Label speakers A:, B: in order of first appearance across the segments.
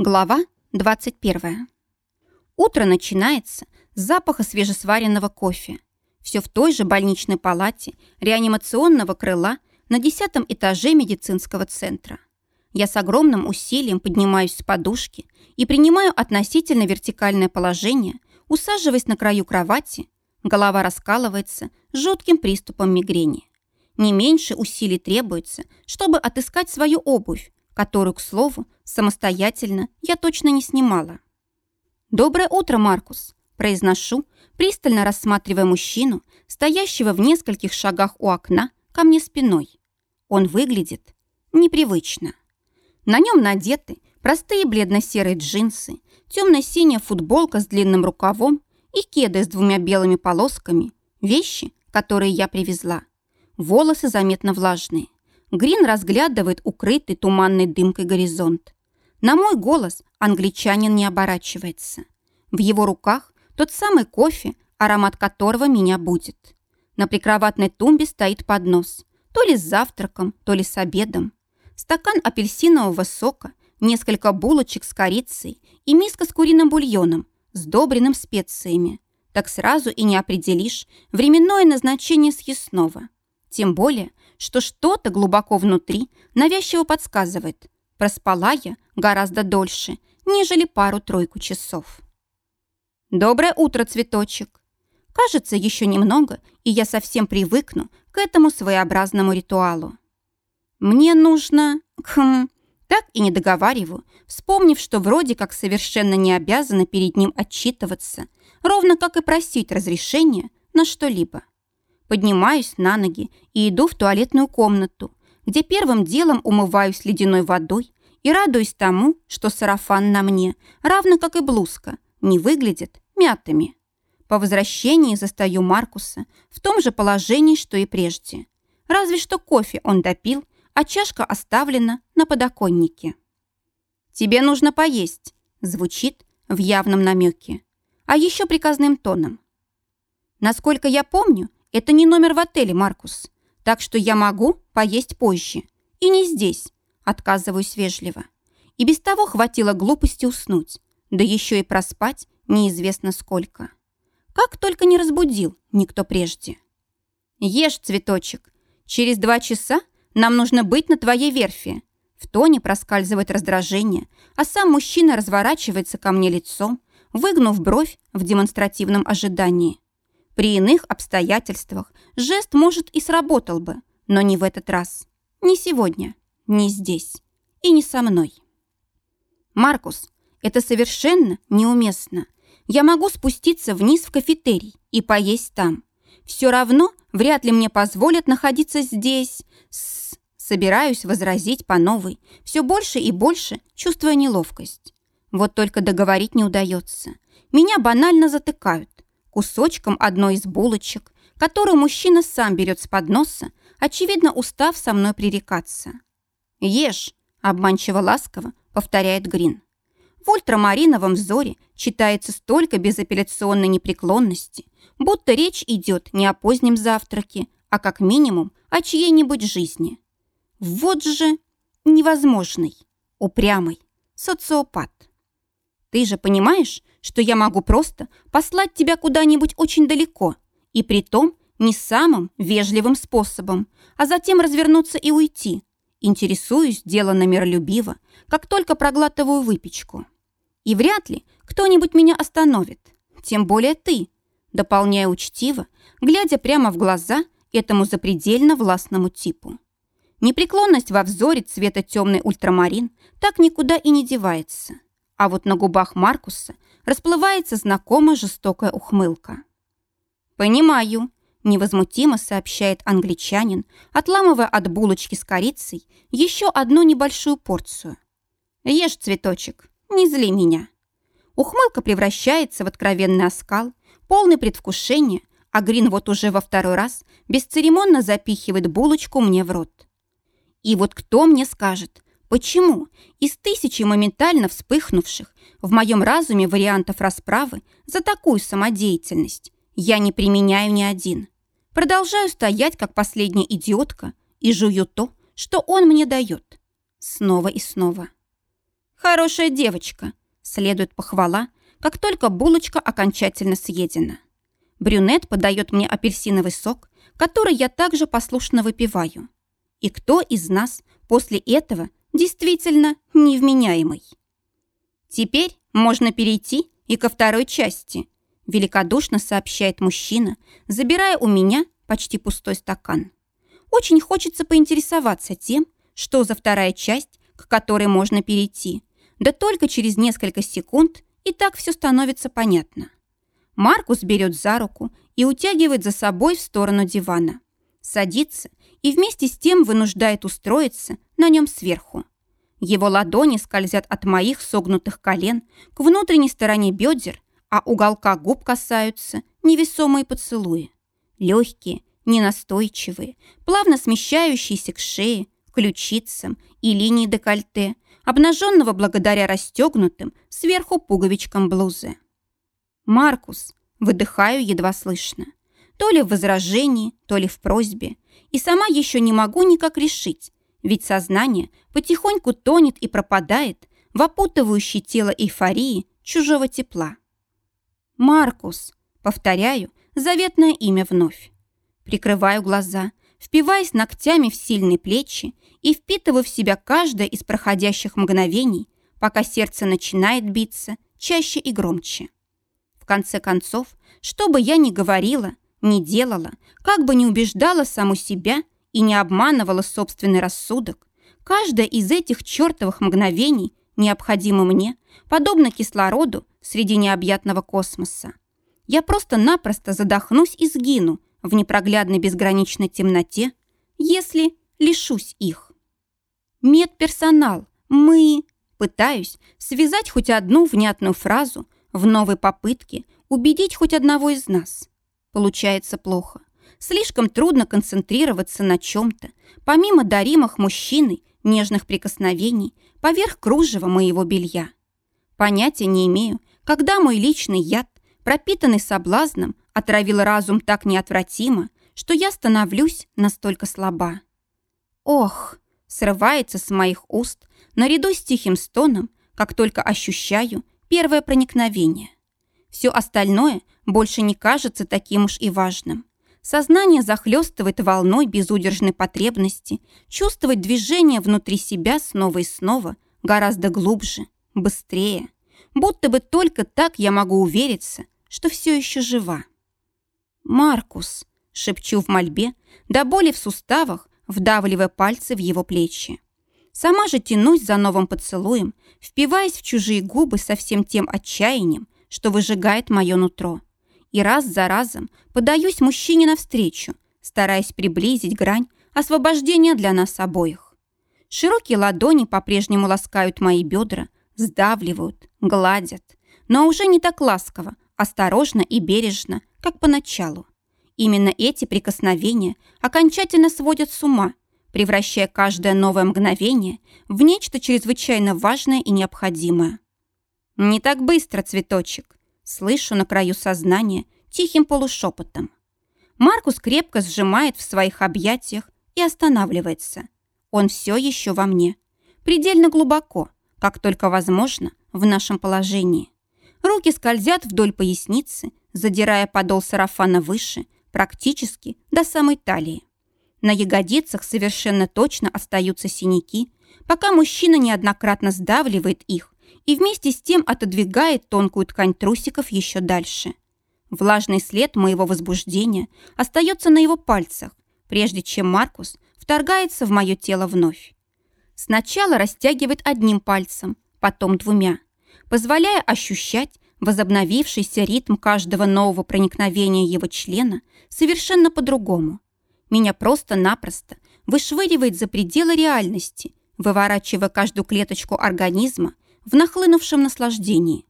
A: Глава 21. Утро начинается с запаха свежесваренного кофе. Все в той же больничной палате реанимационного крыла на десятом этаже медицинского центра. Я с огромным усилием поднимаюсь с подушки и принимаю относительно вертикальное положение, усаживаясь на краю кровати. Голова раскалывается жутким приступом мигрени. Не меньше усилий требуется, чтобы отыскать свою обувь, которую, к слову, самостоятельно я точно не снимала. «Доброе утро, Маркус!» – произношу, пристально рассматривая мужчину, стоящего в нескольких шагах у окна, ко мне спиной. Он выглядит непривычно. На нем надеты простые бледно-серые джинсы, темно-синяя футболка с длинным рукавом и кеды с двумя белыми полосками, вещи, которые я привезла. Волосы заметно влажные. Грин разглядывает укрытый туманной дымкой горизонт. На мой голос англичанин не оборачивается. В его руках тот самый кофе, аромат которого меня будет. На прикроватной тумбе стоит поднос. То ли с завтраком, то ли с обедом. Стакан апельсинового сока, несколько булочек с корицей и миска с куриным бульоном, сдобренным специями. Так сразу и не определишь временное назначение съестного. Тем более, что что-то глубоко внутри навязчиво подсказывает. Проспала я гораздо дольше, нежели пару-тройку часов. «Доброе утро, цветочек!» Кажется, еще немного, и я совсем привыкну к этому своеобразному ритуалу. Мне нужно... Хм... Так и не договариваю, вспомнив, что вроде как совершенно не обязана перед ним отчитываться, ровно как и просить разрешения на что-либо. Поднимаюсь на ноги и иду в туалетную комнату, где первым делом умываюсь ледяной водой и радуюсь тому, что сарафан на мне, равно как и блузка, не выглядит мятыми. По возвращении застаю Маркуса в том же положении, что и прежде. Разве что кофе он допил, а чашка оставлена на подоконнике. «Тебе нужно поесть», — звучит в явном намеке, а еще приказным тоном. Насколько я помню, это не номер в отеле, Маркус. Так что я могу поесть позже. И не здесь. Отказываюсь вежливо. И без того хватило глупости уснуть. Да еще и проспать неизвестно сколько. Как только не разбудил никто прежде. Ешь, цветочек. Через два часа нам нужно быть на твоей верфи. В тоне проскальзывает раздражение, а сам мужчина разворачивается ко мне лицом, выгнув бровь в демонстративном ожидании. При иных обстоятельствах жест, может, и сработал бы, но не в этот раз. Не сегодня, не здесь и не со мной. Маркус, это совершенно неуместно. Я могу спуститься вниз в кафетерий и поесть там. Все равно вряд ли мне позволят находиться здесь. С... Собираюсь возразить по новой, все больше и больше чувствуя неловкость. Вот только договорить не удается. Меня банально затыкают кусочком одной из булочек, которую мужчина сам берет с подноса, очевидно, устав со мной пререкаться. «Ешь», — обманчиво ласково повторяет Грин. В ультрамариновом взоре читается столько безапелляционной непреклонности, будто речь идет не о позднем завтраке, а как минимум о чьей-нибудь жизни. Вот же невозможный, упрямый, социопат. Ты же понимаешь, что я могу просто послать тебя куда-нибудь очень далеко, и при том не самым вежливым способом, а затем развернуться и уйти. Интересуюсь делано миролюбиво, как только проглатываю выпечку. И вряд ли кто-нибудь меня остановит, тем более ты, дополняя учтиво, глядя прямо в глаза этому запредельно властному типу. Непреклонность во взоре цвета темный ультрамарин так никуда и не девается. А вот на губах Маркуса расплывается знакомая жестокая ухмылка. «Понимаю», — невозмутимо сообщает англичанин, отламывая от булочки с корицей еще одну небольшую порцию. «Ешь, цветочек, не зли меня». Ухмылка превращается в откровенный оскал, полный предвкушения, а Грин вот уже во второй раз бесцеремонно запихивает булочку мне в рот. И вот кто мне скажет, Почему из тысячи моментально вспыхнувших в моем разуме вариантов расправы за такую самодеятельность я не применяю ни один? Продолжаю стоять, как последняя идиотка, и жую то, что он мне дает. Снова и снова. Хорошая девочка. Следует похвала, как только булочка окончательно съедена. Брюнет подает мне апельсиновый сок, который я также послушно выпиваю. И кто из нас после этого действительно невменяемый? Теперь можно перейти и ко второй части, великодушно сообщает мужчина, забирая у меня почти пустой стакан. Очень хочется поинтересоваться тем, что за вторая часть, к которой можно перейти. Да только через несколько секунд и так все становится понятно. Маркус берет за руку и утягивает за собой в сторону дивана. Садится и вместе с тем вынуждает устроиться на нем сверху. Его ладони скользят от моих согнутых колен к внутренней стороне бедер, а уголка губ касаются невесомые поцелуи. Легкие, ненастойчивые, плавно смещающиеся к шее, ключицам и линии декольте, обнаженного благодаря расстегнутым сверху пуговичкам блузы. «Маркус», выдыхаю едва слышно, то ли в возражении, то ли в просьбе, и сама еще не могу никак решить, ведь сознание потихоньку тонет и пропадает в опутывающей тело эйфории чужого тепла. «Маркус», повторяю заветное имя вновь. Прикрываю глаза, впиваясь ногтями в сильные плечи и впитываю в себя каждое из проходящих мгновений, пока сердце начинает биться чаще и громче. В конце концов, что бы я ни говорила, ни делала, как бы ни убеждала саму себя и не обманывала собственный рассудок, каждое из этих чертовых мгновений необходимо мне, подобно кислороду среди необъятного космоса. Я просто-напросто задохнусь и сгину, в непроглядной безграничной темноте, если лишусь их. Медперсонал, мы... Пытаюсь связать хоть одну внятную фразу в новой попытке убедить хоть одного из нас. Получается плохо. Слишком трудно концентрироваться на чем-то, помимо даримых мужчиной нежных прикосновений поверх кружева моего белья. Понятия не имею, когда мой личный яд, пропитанный соблазном, отравил разум так неотвратимо, что я становлюсь настолько слаба. Ох, срывается с моих уст наряду с тихим стоном, как только ощущаю первое проникновение. Все остальное больше не кажется таким уж и важным. Сознание захлестывает волной безудержной потребности чувствовать движение внутри себя снова и снова, гораздо глубже, быстрее. Будто бы только так я могу увериться, что все еще жива. «Маркус!» — шепчу в мольбе, до боли в суставах, вдавливая пальцы в его плечи. Сама же тянусь за новым поцелуем, впиваясь в чужие губы со всем тем отчаянием, что выжигает мое нутро. И раз за разом подаюсь мужчине навстречу, стараясь приблизить грань освобождения для нас обоих. Широкие ладони по-прежнему ласкают мои бедра, сдавливают, гладят, но уже не так ласково, осторожно и бережно, как поначалу. Именно эти прикосновения окончательно сводят с ума, превращая каждое новое мгновение в нечто чрезвычайно важное и необходимое. «Не так быстро, цветочек!» Слышу на краю сознания тихим полушепотом. Маркус крепко сжимает в своих объятиях и останавливается. Он все еще во мне. Предельно глубоко, как только возможно в нашем положении. Руки скользят вдоль поясницы, задирая подол сарафана выше, практически до самой талии. На ягодицах совершенно точно остаются синяки, пока мужчина неоднократно сдавливает их и вместе с тем отодвигает тонкую ткань трусиков еще дальше. Влажный след моего возбуждения остается на его пальцах, прежде чем Маркус вторгается в мое тело вновь. Сначала растягивает одним пальцем, потом двумя, позволяя ощущать возобновившийся ритм каждого нового проникновения его члена совершенно по-другому. Меня просто-напросто вышвыривает за пределы реальности, выворачивая каждую клеточку организма в нахлынувшем наслаждении.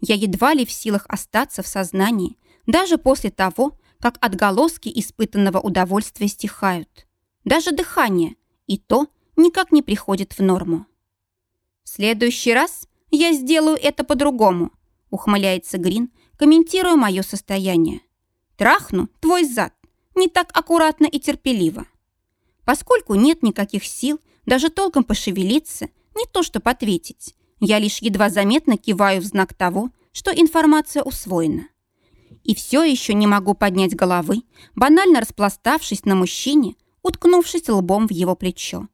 A: Я едва ли в силах остаться в сознании, даже после того, как отголоски испытанного удовольствия стихают. Даже дыхание, и то никак не приходит в норму. В следующий раз я сделаю это по-другому, ухмыляется Грин, комментируя мое состояние. Трахну твой зад. Не так аккуратно и терпеливо. Поскольку нет никаких сил даже толком пошевелиться, не то что ответить, Я лишь едва заметно киваю в знак того, что информация усвоена. И все еще не могу поднять головы, банально распластавшись на мужчине, уткнувшись лбом в его плечо.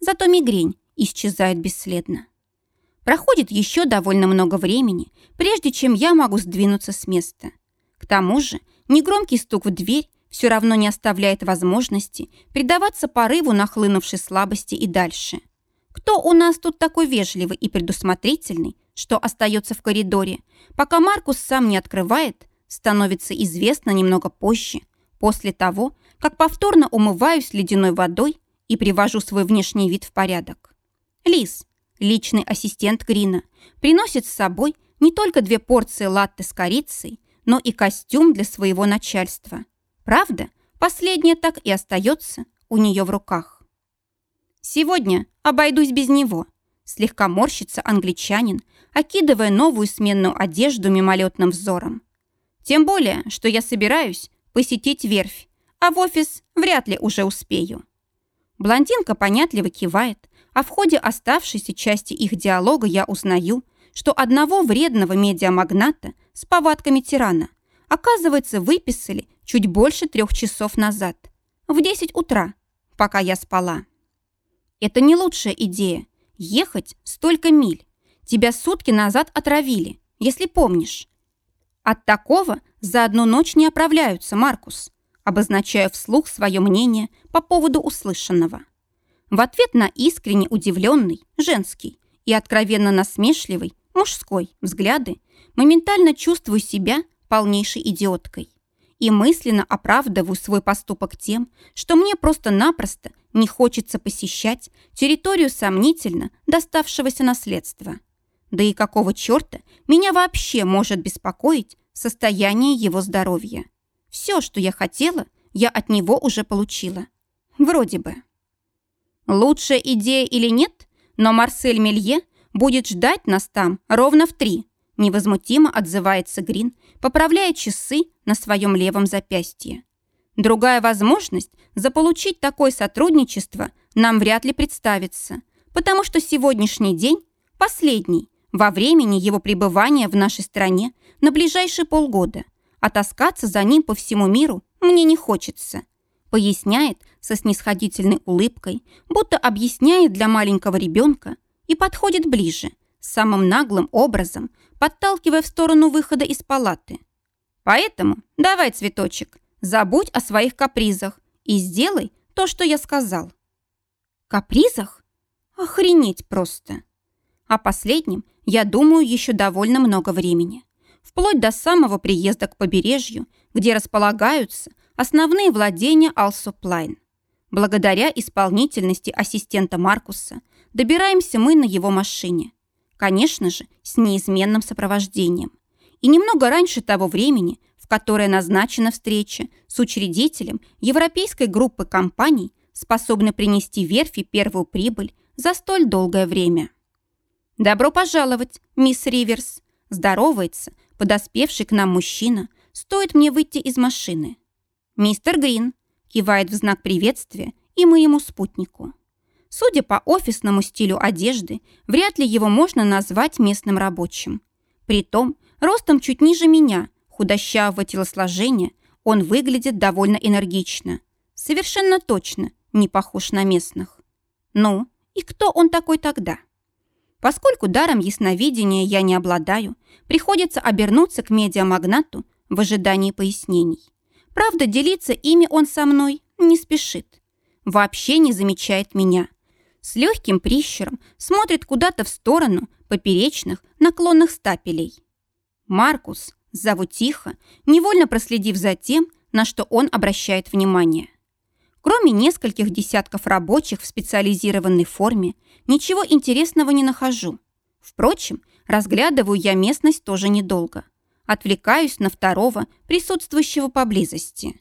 A: Зато мигрень исчезает бесследно. Проходит еще довольно много времени, прежде чем я могу сдвинуться с места. К тому же негромкий стук в дверь все равно не оставляет возможности предаваться порыву нахлынувшей слабости и дальше. Кто у нас тут такой вежливый и предусмотрительный, что остается в коридоре, пока Маркус сам не открывает, становится известно немного позже, после того, как повторно умываюсь ледяной водой и привожу свой внешний вид в порядок. Лис, личный ассистент Грина, приносит с собой не только две порции латте с корицей, но и костюм для своего начальства. Правда, последнее так и остается у нее в руках. Сегодня обойдусь без него. Слегка морщится англичанин, окидывая новую сменную одежду мимолетным взором. Тем более, что я собираюсь посетить верфь, а в офис вряд ли уже успею. Блондинка понятливо кивает, а в ходе оставшейся части их диалога я узнаю, что одного вредного медиамагната с повадками тирана, оказывается, выписали чуть больше трех часов назад, в 10 утра, пока я спала. Это не лучшая идея – ехать столько миль. Тебя сутки назад отравили, если помнишь. От такого за одну ночь не оправляются, Маркус обозначая вслух свое мнение по поводу услышанного. В ответ на искренне удивленный, женский и откровенно насмешливый, мужской взгляды моментально чувствую себя полнейшей идиоткой и мысленно оправдываю свой поступок тем, что мне просто-напросто не хочется посещать территорию сомнительно доставшегося наследства. Да и какого черта меня вообще может беспокоить состояние его здоровья? Все, что я хотела, я от него уже получила. Вроде бы. Лучшая идея или нет, но Марсель Мелье будет ждать нас там ровно в три. Невозмутимо отзывается Грин, поправляя часы на своем левом запястье. Другая возможность заполучить такое сотрудничество нам вряд ли представится, потому что сегодняшний день последний во времени его пребывания в нашей стране на ближайшие полгода – а таскаться за ним по всему миру мне не хочется. Поясняет со снисходительной улыбкой, будто объясняет для маленького ребенка и подходит ближе, самым наглым образом, подталкивая в сторону выхода из палаты. Поэтому давай, цветочек, забудь о своих капризах и сделай то, что я сказал. Капризах? Охренеть просто. О последнем я думаю еще довольно много времени вплоть до самого приезда к побережью, где располагаются основные владения Алсоплайн. Благодаря исполнительности ассистента Маркуса добираемся мы на его машине. Конечно же, с неизменным сопровождением. И немного раньше того времени, в которое назначена встреча с учредителем европейской группы компаний, способной принести верфи первую прибыль за столь долгое время. «Добро пожаловать, мисс Риверс!» Здоровается подоспевший к нам мужчина, стоит мне выйти из машины. «Мистер Грин», кивает в знак приветствия и моему спутнику. Судя по офисному стилю одежды, вряд ли его можно назвать местным рабочим. Притом, ростом чуть ниже меня, худощавого телосложения, он выглядит довольно энергично. Совершенно точно не похож на местных. Ну, и кто он такой тогда? Поскольку даром ясновидения я не обладаю, приходится обернуться к медиамагнату в ожидании пояснений. Правда, делиться ими он со мной не спешит. Вообще не замечает меня. С легким прищером смотрит куда-то в сторону поперечных наклонных стапелей. Маркус, зову тихо, невольно проследив за тем, на что он обращает внимание. Кроме нескольких десятков рабочих в специализированной форме, ничего интересного не нахожу. Впрочем, разглядываю я местность тоже недолго. Отвлекаюсь на второго, присутствующего поблизости.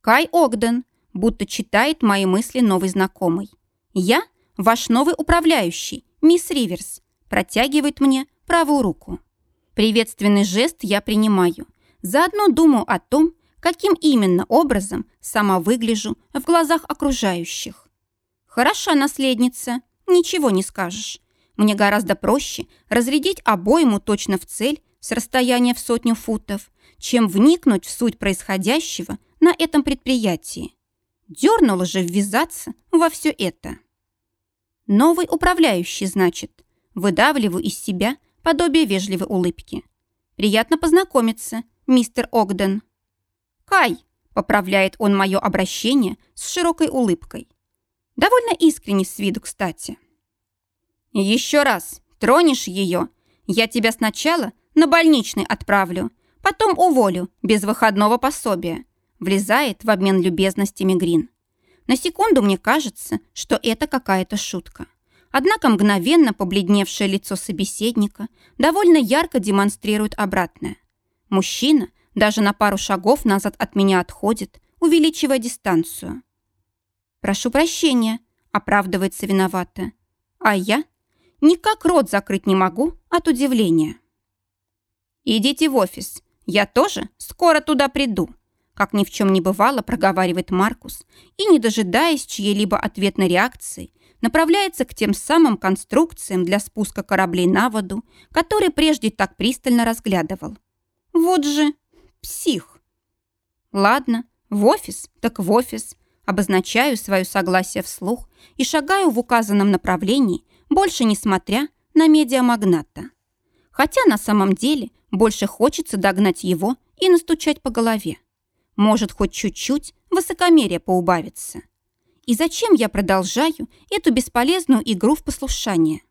A: Кай Огден, будто читает мои мысли новый знакомый. Я – ваш новый управляющий, мисс Риверс, протягивает мне правую руку. Приветственный жест я принимаю. Заодно думаю о том, каким именно образом сама выгляжу в глазах окружающих. Хороша наследница, ничего не скажешь. Мне гораздо проще разрядить обойму точно в цель с расстояния в сотню футов, чем вникнуть в суть происходящего на этом предприятии. Дернула же ввязаться во все это. Новый управляющий, значит. Выдавливаю из себя подобие вежливой улыбки. Приятно познакомиться, мистер Огден. Кай, поправляет он мое обращение с широкой улыбкой. Довольно искренне с виду, кстати. Еще раз тронешь ее, я тебя сначала на больничный отправлю, потом уволю без выходного пособия. Влезает в обмен любезностями Грин. На секунду мне кажется, что это какая-то шутка. Однако мгновенно побледневшее лицо собеседника довольно ярко демонстрирует обратное. Мужчина даже на пару шагов назад от меня отходит, увеличивая дистанцию. «Прошу прощения», — оправдывается виновата. А я никак рот закрыть не могу от удивления. «Идите в офис. Я тоже скоро туда приду», как ни в чем не бывало, проговаривает Маркус, и, не дожидаясь чьей-либо ответной реакции, направляется к тем самым конструкциям для спуска кораблей на воду, которые прежде так пристально разглядывал. Вот же псих. Ладно, в офис, так в офис. Обозначаю свое согласие вслух и шагаю в указанном направлении, больше не смотря на медиамагната. Хотя на самом деле больше хочется догнать его и настучать по голове. Может, хоть чуть-чуть высокомерие поубавится. И зачем я продолжаю эту бесполезную игру в послушание?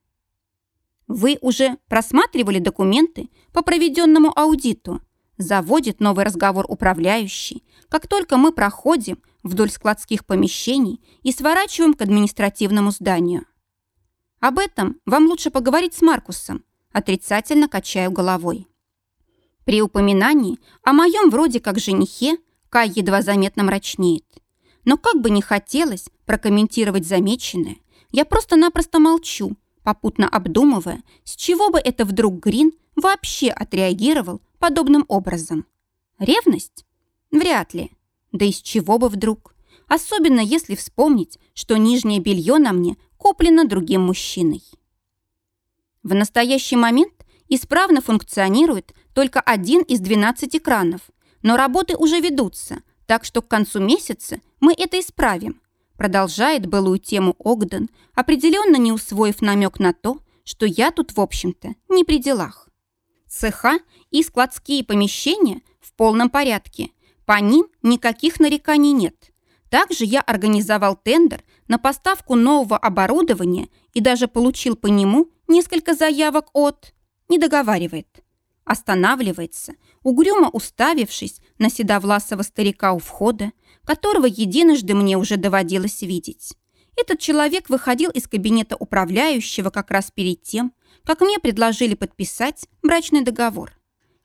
A: Вы уже просматривали документы по проведенному аудиту? Заводит новый разговор управляющий, как только мы проходим вдоль складских помещений и сворачиваем к административному зданию. Об этом вам лучше поговорить с Маркусом, отрицательно качаю головой. При упоминании о моем вроде как женихе Кай едва заметно мрачнеет. Но как бы ни хотелось прокомментировать замеченное, я просто-напросто молчу, попутно обдумывая, с чего бы это вдруг Грин вообще отреагировал подобным образом. Ревность? Вряд ли. Да из чего бы вдруг? Особенно если вспомнить, что нижнее белье на мне куплено другим мужчиной. В настоящий момент исправно функционирует только один из 12 экранов, но работы уже ведутся, так что к концу месяца мы это исправим. Продолжает былую тему Огден, определенно не усвоив намек на то, что я тут, в общем-то, не при делах. Цеха и складские помещения в полном порядке. По ним никаких нареканий нет. Также я организовал тендер на поставку нового оборудования и даже получил по нему несколько заявок от... Не договаривает. Останавливается, угрюмо уставившись на седовласого старика у входа, которого единожды мне уже доводилось видеть. Этот человек выходил из кабинета управляющего как раз перед тем, как мне предложили подписать брачный договор.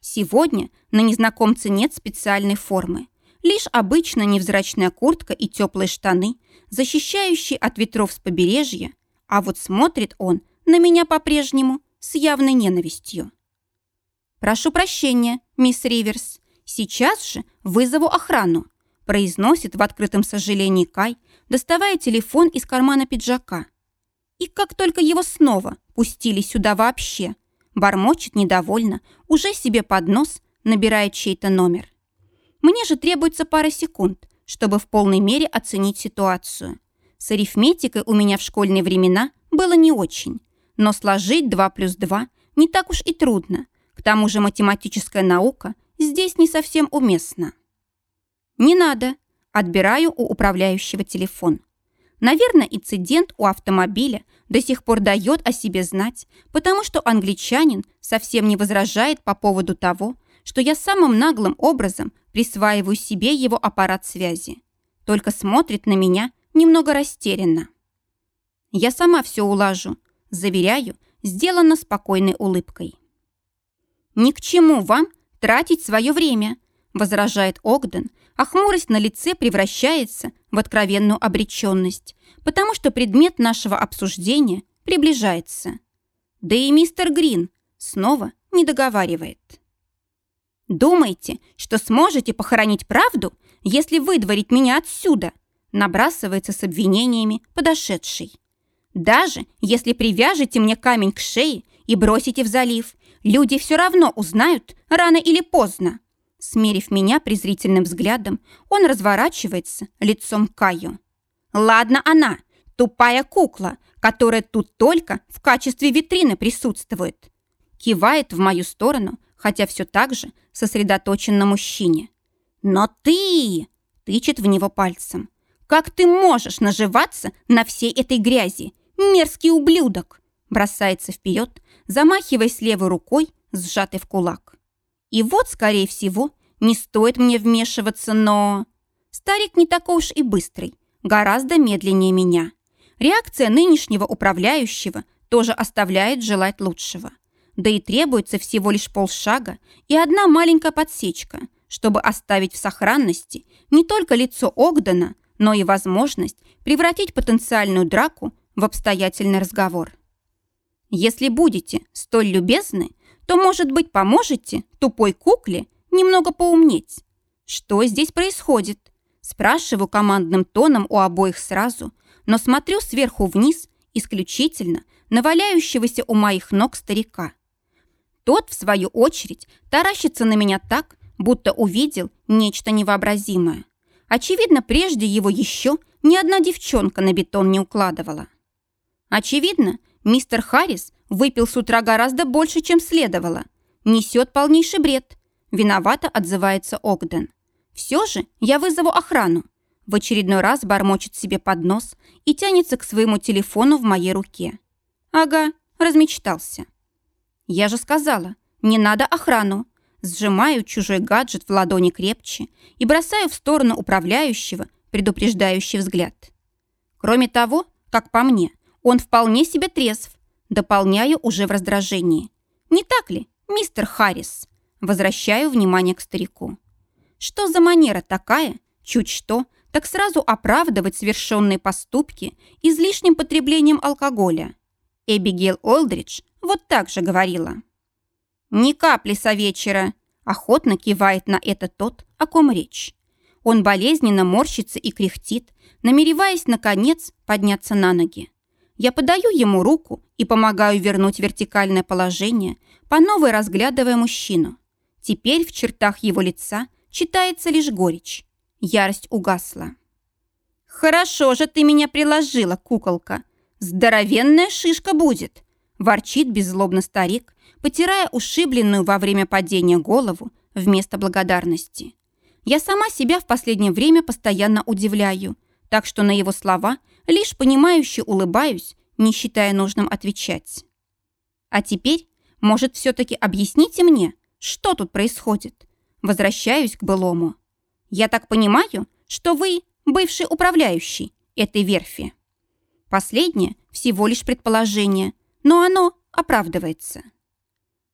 A: Сегодня на незнакомце нет специальной формы, лишь обычная невзрачная куртка и теплые штаны, защищающие от ветров с побережья, а вот смотрит он на меня по-прежнему с явной ненавистью. «Прошу прощения, мисс Риверс. Сейчас же вызову охрану», произносит в открытом сожалении Кай, доставая телефон из кармана пиджака. И как только его снова пустили сюда вообще, бормочет недовольно, уже себе под нос, набирая чей-то номер. Мне же требуется пара секунд, чтобы в полной мере оценить ситуацию. С арифметикой у меня в школьные времена было не очень, но сложить 2 плюс 2 не так уж и трудно, к тому же математическая наука здесь не совсем уместна. «Не надо», – отбираю у управляющего телефон. Наверное, инцидент у автомобиля до сих пор дает о себе знать, потому что англичанин совсем не возражает по поводу того, что я самым наглым образом присваиваю себе его аппарат связи. Только смотрит на меня немного растерянно. Я сама все улажу, заверяю, сделано спокойной улыбкой. «Ни к чему вам тратить свое время», возражает Огден, а хмурость на лице превращается в откровенную обреченность, потому что предмет нашего обсуждения приближается. Да и мистер Грин снова не договаривает. «Думаете, что сможете похоронить правду, если выдворить меня отсюда?» набрасывается с обвинениями подошедший. Даже если привяжете мне камень к шее и бросите в залив, люди все равно узнают рано или поздно. Смерив меня презрительным взглядом, он разворачивается лицом к Каю. Ладно она, тупая кукла, которая тут только в качестве витрины присутствует. Кивает в мою сторону, хотя все так же сосредоточен на мужчине. «Но ты...» — тычет в него пальцем. «Как ты можешь наживаться на всей этой грязи? Мерзкий ублюдок!» Бросается вперед, замахиваясь левой рукой, сжатой в кулак. И вот, скорее всего, не стоит мне вмешиваться, но... Старик не такой уж и быстрый, гораздо медленнее меня. Реакция нынешнего управляющего тоже оставляет желать лучшего. Да и требуется всего лишь полшага и одна маленькая подсечка, чтобы оставить в сохранности не только лицо Огдена, но и возможность превратить потенциальную драку в обстоятельный разговор. Если будете столь любезны, то, может быть, поможете тупой кукле немного поумнеть. Что здесь происходит? Спрашиваю командным тоном у обоих сразу, но смотрю сверху вниз исключительно на валяющегося у моих ног старика. Тот, в свою очередь, таращится на меня так, будто увидел нечто невообразимое. Очевидно, прежде его еще ни одна девчонка на бетон не укладывала. Очевидно, мистер Харрис выпил с утра гораздо больше, чем следовало. Несет полнейший бред. Виновато отзывается Огден. Все же я вызову охрану. В очередной раз бормочет себе под нос и тянется к своему телефону в моей руке. Ага, размечтался. Я же сказала, не надо охрану. Сжимаю чужой гаджет в ладони крепче и бросаю в сторону управляющего предупреждающий взгляд. Кроме того, как по мне, он вполне себе трезв. Дополняю уже в раздражении. Не так ли, мистер Харрис? Возвращаю внимание к старику. Что за манера такая, чуть что, так сразу оправдывать совершенные поступки излишним потреблением алкоголя? Эбигейл Олдридж вот так же говорила. «Ни капли со вечера!» Охотно кивает на это тот, о ком речь. Он болезненно морщится и кряхтит, намереваясь, наконец, подняться на ноги. Я подаю ему руку и помогаю вернуть вертикальное положение, по новой разглядывая мужчину. Теперь в чертах его лица читается лишь горечь. Ярость угасла. «Хорошо же ты меня приложила, куколка. Здоровенная шишка будет!» Ворчит беззлобно старик, потирая ушибленную во время падения голову вместо благодарности. Я сама себя в последнее время постоянно удивляю, так что на его слова лишь понимающе улыбаюсь, не считая нужным отвечать. А теперь, может, все-таки объясните мне, что тут происходит? Возвращаюсь к былому. Я так понимаю, что вы бывший управляющий этой верфи. Последнее всего лишь предположение, но оно оправдывается.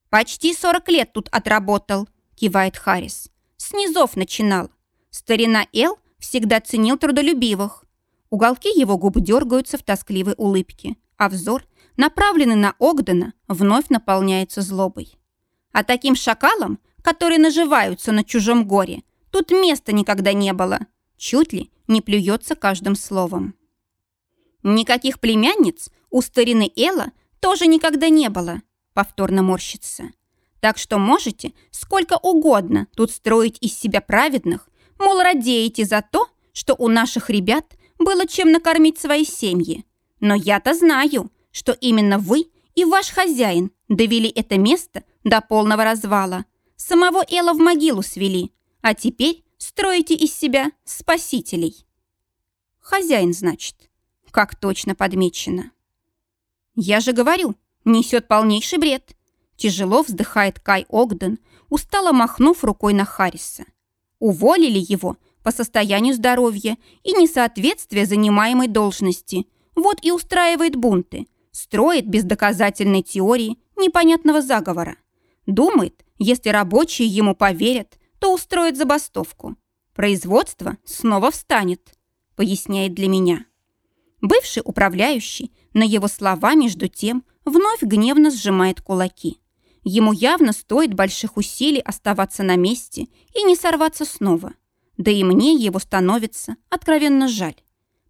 A: «Почти 40 лет тут отработал», — кивает Харрис. «С низов начинал. Старина Эл всегда ценил трудолюбивых». Уголки его губ дергаются в тоскливой улыбке, а взор, направленный на Огдена, вновь наполняется злобой. А таким шакалам, которые наживаются на чужом горе, тут места никогда не было. Чуть ли не плюется каждым словом. Никаких племянниц у старины Элла тоже никогда не было повторно морщится. Так что можете сколько угодно тут строить из себя праведных, мол, радеете за то, что у наших ребят было чем накормить свои семьи. Но я-то знаю, что именно вы и ваш хозяин довели это место до полного развала. Самого Эла в могилу свели, а теперь строите из себя спасителей. Хозяин, значит. Как точно подмечено. Я же говорю, Несет полнейший бред. Тяжело вздыхает Кай Огден, устало махнув рукой на Харриса. Уволили его по состоянию здоровья и несоответствия занимаемой должности. Вот и устраивает бунты. Строит бездоказательной теории непонятного заговора. Думает, если рабочие ему поверят, то устроит забастовку. Производство снова встанет, поясняет для меня. Бывший управляющий на его слова между тем вновь гневно сжимает кулаки. Ему явно стоит больших усилий оставаться на месте и не сорваться снова. Да и мне его становится откровенно жаль.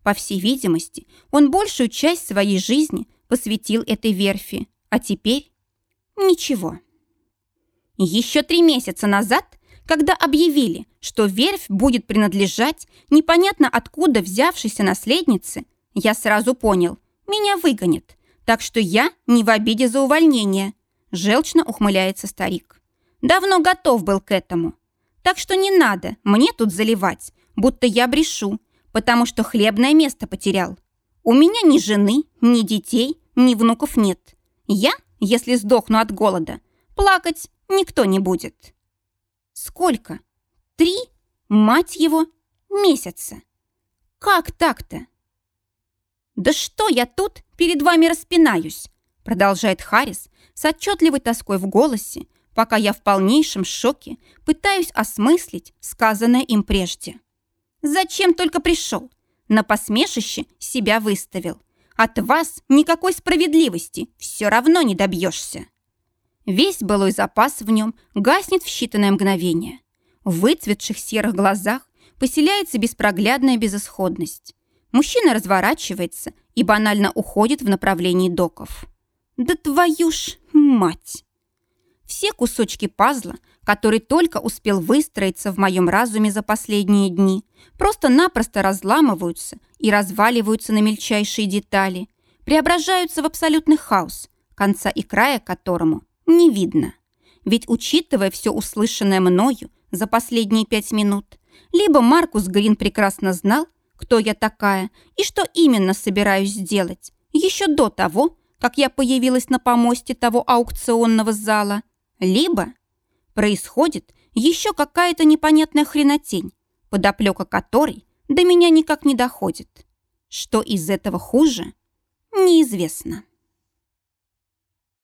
A: По всей видимости, он большую часть своей жизни посвятил этой верфи, а теперь ничего. Еще три месяца назад, когда объявили, что верфь будет принадлежать непонятно откуда взявшейся наследнице, я сразу понял, меня выгонят, так что я не в обиде за увольнение, желчно ухмыляется старик. Давно готов был к этому. Так что не надо мне тут заливать, будто я брешу, потому что хлебное место потерял. У меня ни жены, ни детей, ни внуков нет. Я, если сдохну от голода, плакать никто не будет. Сколько? Три? Мать его, месяца. Как так-то? Да что я тут перед вами распинаюсь? Продолжает Харрис с отчетливой тоской в голосе, пока я в полнейшем шоке пытаюсь осмыслить сказанное им прежде. Зачем только пришел? На посмешище себя выставил. От вас никакой справедливости все равно не добьешься. Весь былой запас в нем гаснет в считанное мгновение. В выцветших серых глазах поселяется беспроглядная безысходность. Мужчина разворачивается и банально уходит в направлении доков. Да твою ж мать! Все кусочки пазла, который только успел выстроиться в моем разуме за последние дни, просто-напросто разламываются и разваливаются на мельчайшие детали, преображаются в абсолютный хаос, конца и края которому не видно. Ведь, учитывая все услышанное мною за последние пять минут, либо Маркус Грин прекрасно знал, кто я такая и что именно собираюсь сделать, еще до того, как я появилась на помосте того аукционного зала, либо происходит еще какая-то непонятная хренотень, подоплека которой до меня никак не доходит. Что из этого хуже, неизвестно.